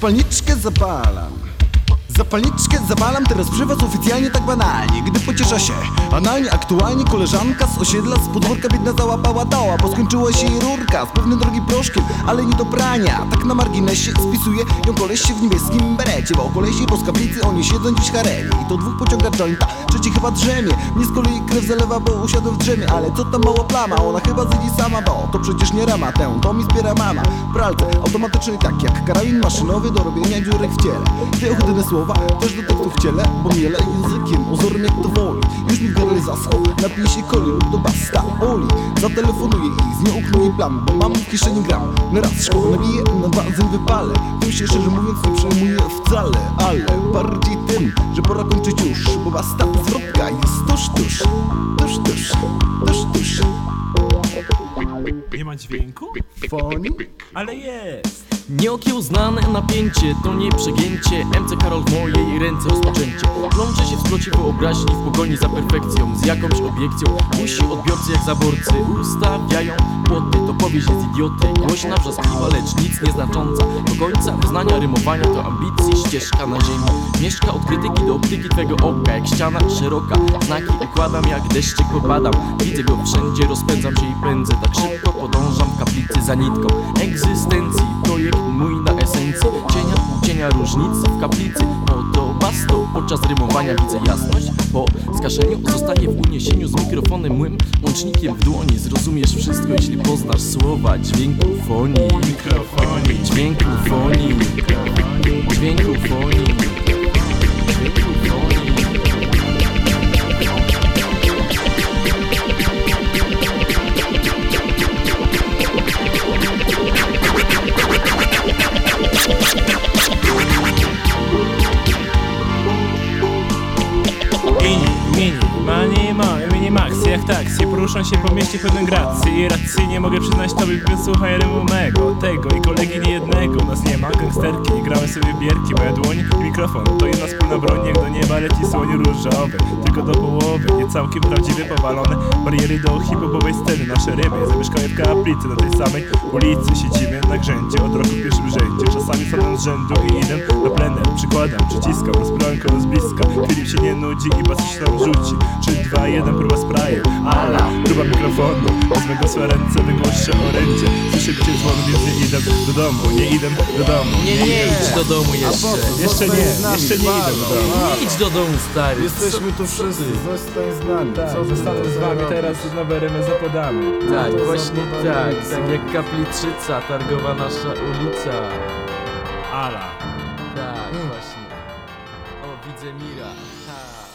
Zapalniczkę zapalam Zapalniczkę zawalam teraz przy was oficjalnie tak banalnie. Gdy pociesza się analnie aktualnie koleżanka z osiedla Z podwórka biedna załapała doła Bo skończyła się jej rurka z pewnym drogim proszkiem Ale nie do prania. Tak na marginesie spisuje ją koleś w niebieskim berecie Bo kolesi po skaplicy oni siedzą dziś hareli. I to dwóch pociąga jointa, trzeci chyba drzemie. Mnie z kolei krew zalewa, bo usiadłem w drzemie Ale co tam mała plama, ona chyba zjedzi sama Bo to przecież nie rama tę, to mi zbiera mama. W pralce automatycznej tak jak karabin maszynowy Do robienia dziurek w ciele. Dwie słowa, też do tekstu w ciele Bo miele językiem, ozorem jak to woli. Już mi w gardle zaschł, napije się coli lub do basta. Oli, zatelefonuję i z nią uknuję plan Bo mam w kieszeni gram, na raz szkołę nabiję, na dwa zęb wypalę. Tym się szczerze mówiąc nie przejmuję wcale Ale bardziej tym, że pora kończyć już Bo basta zwrotka jest tuż, tuż Tuż, tuż, tuż, tuż. Nie ma dźwięku? Foni? Ale jest! Nieokiełznane napięcie to nie przegięcie. MC Karol w mojej ręce rozpoczęcie. Plącze się w splocie wyobraźni w pogoni za perfekcją Z jakąś obiekcją. Musi odbiorcy jak zaborcy ustawiają płoty. To powieść jest idioty, głośna, wrzaskliwa, lecz nic nieznacząca. Do końca wyznania rymowania to ambicji ścieżka na ziemi. Mieszka od krytyki do optyki twego oka Jak ściana szeroka, znaki układam jak deszczyk popadam Widzę go wszędzie, rozpędzam się i pędzę. Tak szybko podążam w kaplicy za nitką. Egzystencji Projekt mój na esencji cienia, cienia różnicy w kaplicy. Podoba sto podczas rymowania widzę jasność Po skaszeniu zostaje w uniesieniu z mikrofonem młym Łącznikiem w dłoni. Zrozumiesz wszystko jeśli poznasz słowa Dźwięku fonii. Dźwięku fonii. Dźwięku fonii Jak taksi, poruszam się po mieście pełnym gracji. Racji nie mogę przyznać tobie, więc słuchaj rymu mego Tego i kolegi nie jednego Nas nie ma, gangsterki, nie grałem sobie w bierki. Moja dłoń i mikrofon to jedna wspólna broń. Jak do nieba leci słoń różowy Tylko do połowy, nie całkiem prawdziwy, powalone. Bariery do hip-hopowej sceny Nasze ryby zamieszkały w kaplicy. Na tej samej ulicy siedzimy na grzędzie. Od roku w pierwszym rzędzie Czasami stanę z rzędu i idę na plener. Przykładam, przyciskam, rozpranko z bliska. Filip się nie nudzi i bas się tam rzuci. 3, 2, 1, próba sprayu Ala, próba mikrofonu. Wezmę go swoje ręce, wygłoszę orędzie. Słyszę bicie dzwonu, więc nie idę do domu. Nie idę do domu. Nie, nie idź do domu jeszcze. Jeszcze nie, jeszcze nie idę do domu. Nie idź do domu stary. Jesteśmy tu wszyscy, zostań z nami. Tak, Co ty zostanę z wami teraz nowe rymy zapodamy Tak, właśnie tak, tak jak kapliczyca, targowa nasza ulica. Ala. Tak, właśnie. O, widzę Mira. Ha.